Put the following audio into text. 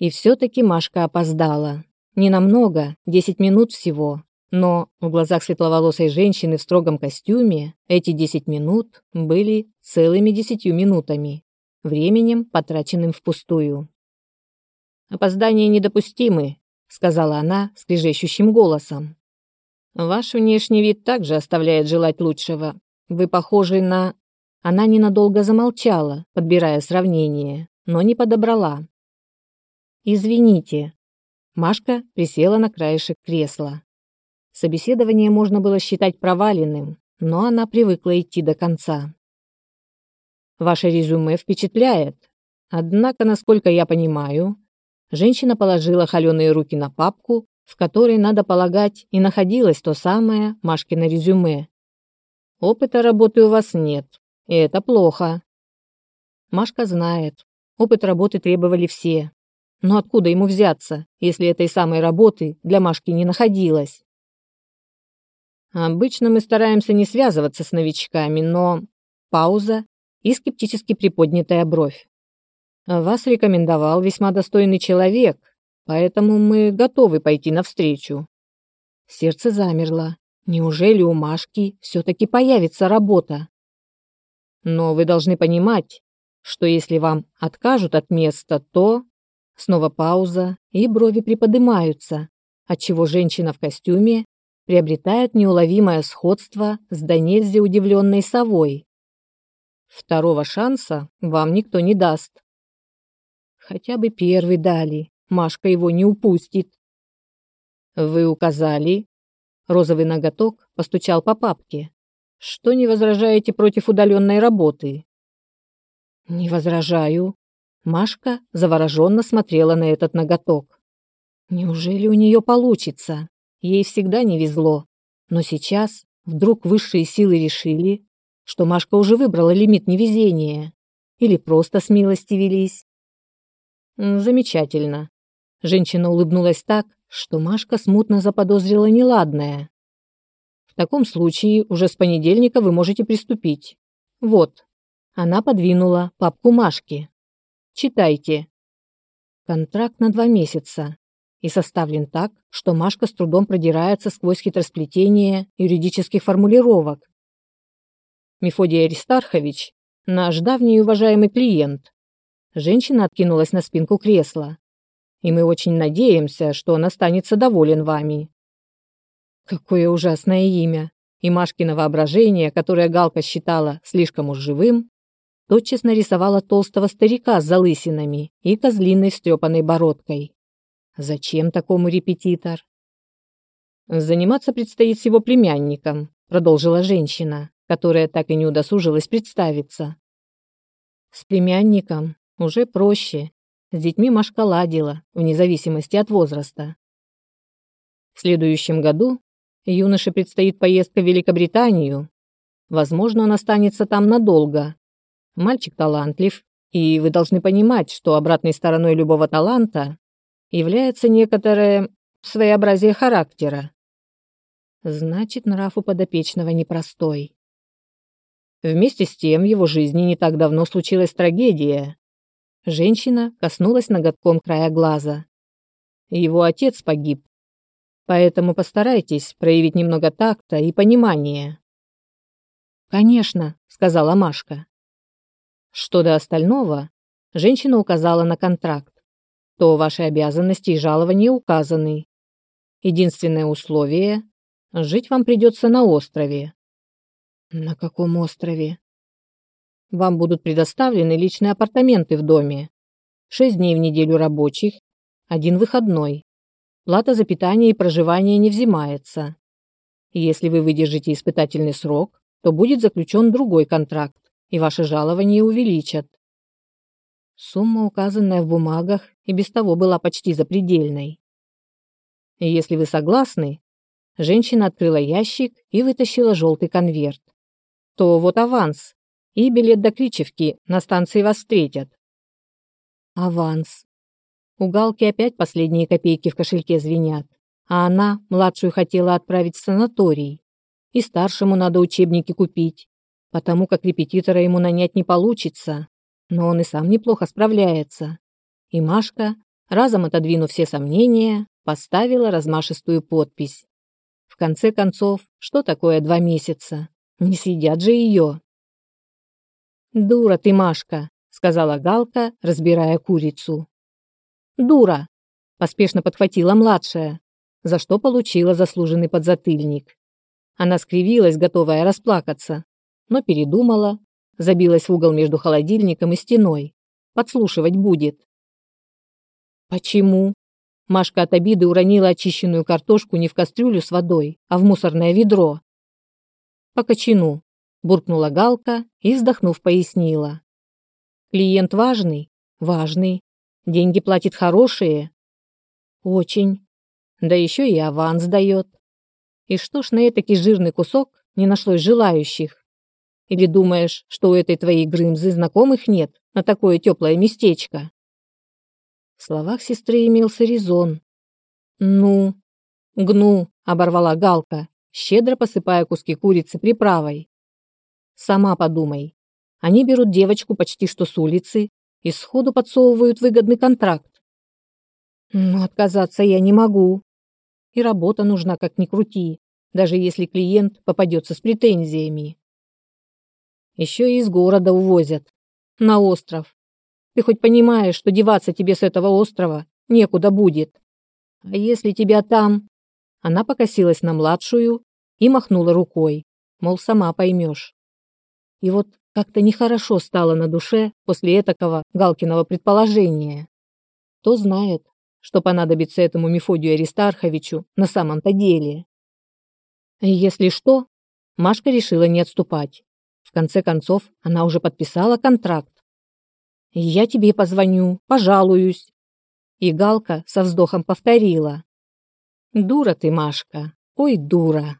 И все-таки Машка опоздала. Не намного, 10 минут всего. Но в глазах светловолосой женщины в строгом костюме эти 10 минут были целыми десятью минутами, временем, потраченным впустую. «Опоздания недопустимы», — сказала она скрежещущим голосом. «Ваш внешний вид также оставляет желать лучшего. Вы похожи на...» Она ненадолго замолчала, подбирая сравнение, но не подобрала. «Извините». Машка присела на краешек кресла. Собеседование можно было считать проваленным, но она привыкла идти до конца. Ваше резюме впечатляет. Однако, насколько я понимаю, женщина положила холеные руки на папку, в которой, надо полагать, и находилось то самое Машкино резюме. Опыта работы у вас нет, и это плохо. Машка знает, опыт работы требовали все. Но откуда ему взяться, если этой самой работы для Машки не находилось? Обычно мы стараемся не связываться с новичками, но... Пауза и скептически приподнятая бровь. Вас рекомендовал весьма достойный человек, поэтому мы готовы пойти навстречу. Сердце замерло. Неужели у Машки все-таки появится работа? Но вы должны понимать, что если вам откажут от места, то... Снова пауза, и брови приподнимаются, отчего женщина в костюме приобретает неуловимое сходство с до нельзя удивленной совой. Второго шанса вам никто не даст. Хотя бы первый дали, Машка его не упустит. Вы указали, розовый ноготок постучал по папке, что не возражаете против удаленной работы. Не возражаю. Машка завороженно смотрела на этот ноготок. Неужели у нее получится? Ей всегда не везло. Но сейчас вдруг высшие силы решили, что Машка уже выбрала лимит невезения. Или просто с милости велись. Замечательно. Женщина улыбнулась так, что Машка смутно заподозрила неладное. В таком случае уже с понедельника вы можете приступить. Вот. Она подвинула папку Машки. Читайте. Контракт на два месяца и составлен так, что Машка с трудом продирается сквозь хитросплетение юридических формулировок. Мефодий Аристархович – наш давний и уважаемый клиент. Женщина откинулась на спинку кресла. И мы очень надеемся, что он останется доволен вами. Какое ужасное имя. И Машкино воображение, которое Галка считала слишком уж живым, тотчас нарисовала толстого старика с залысинами и козлиной встрепанной бородкой. Зачем такому репетитор? Заниматься предстоит с его племянником, продолжила женщина, которая так и не удосужилась представиться. С племянником уже проще. С детьми Машка ладила, вне зависимости от возраста. В следующем году юноше предстоит поездка в Великобританию. Возможно, он останется там надолго. Мальчик талантлив, и вы должны понимать, что обратной стороной любого таланта является некоторое своеобразие характера. Значит, нрав у подопечного непростой. Вместе с тем в его жизни не так давно случилась трагедия. Женщина коснулась ноготком края глаза. Его отец погиб. Поэтому постарайтесь проявить немного такта и понимания. «Конечно», — сказала Машка. Что до остального, женщина указала на контракт то ваши обязанности и жалования указаны. Единственное условие – жить вам придется на острове. На каком острове? Вам будут предоставлены личные апартаменты в доме. Шесть дней в неделю рабочих, один выходной. Плата за питание и проживание не взимается. Если вы выдержите испытательный срок, то будет заключен другой контракт, и ваше жалование увеличат. Сумма, указанная в бумагах, и без того была почти запредельной. Если вы согласны, женщина открыла ящик и вытащила желтый конверт. То вот аванс и билет до Кричевки на станции вас встретят. Аванс. У Галки опять последние копейки в кошельке звенят, а она младшую хотела отправить в санаторий. И старшему надо учебники купить, потому как репетитора ему нанять не получится но он и сам неплохо справляется. И Машка разом отодвинув все сомнения, поставила размашистую подпись. В конце концов, что такое два месяца? Не съедят же ее. «Дура ты, Машка», — сказала Галка, разбирая курицу. «Дура», — поспешно подхватила младшая, за что получила заслуженный подзатыльник. Она скривилась, готовая расплакаться, но передумала, забилась в угол между холодильником и стеной. Подслушивать будет. Почему? Машка от обиды уронила очищенную картошку не в кастрюлю с водой, а в мусорное ведро. По кочану, буркнула Галка и, вздохнув, пояснила. Клиент важный? Важный. Деньги платит хорошие? Очень. Да еще и аванс дает. И что ж на этакий жирный кусок не нашлось желающих? Или думаешь, что у этой твоей Грымзы знакомых нет на такое теплое местечко?» В словах сестры имелся резон. «Ну, гну», — оборвала Галка, щедро посыпая куски курицы приправой. «Сама подумай. Они берут девочку почти что с улицы и сходу подсовывают выгодный контракт. Но отказаться я не могу. И работа нужна как ни крути, даже если клиент попадется с претензиями. Еще и из города увозят. На остров. Ты хоть понимаешь, что деваться тебе с этого острова некуда будет? А если тебя там...» Она покосилась на младшую и махнула рукой, мол, сама поймешь. И вот как-то нехорошо стало на душе после этакого Галкиного предположения. Кто знает, что понадобится этому Мефодию Аристарховичу на самом-то деле. Если что, Машка решила не отступать. В конце концов, она уже подписала контракт. «Я тебе позвоню, пожалуюсь». И Галка со вздохом повторила. «Дура ты, Машка, ой, дура».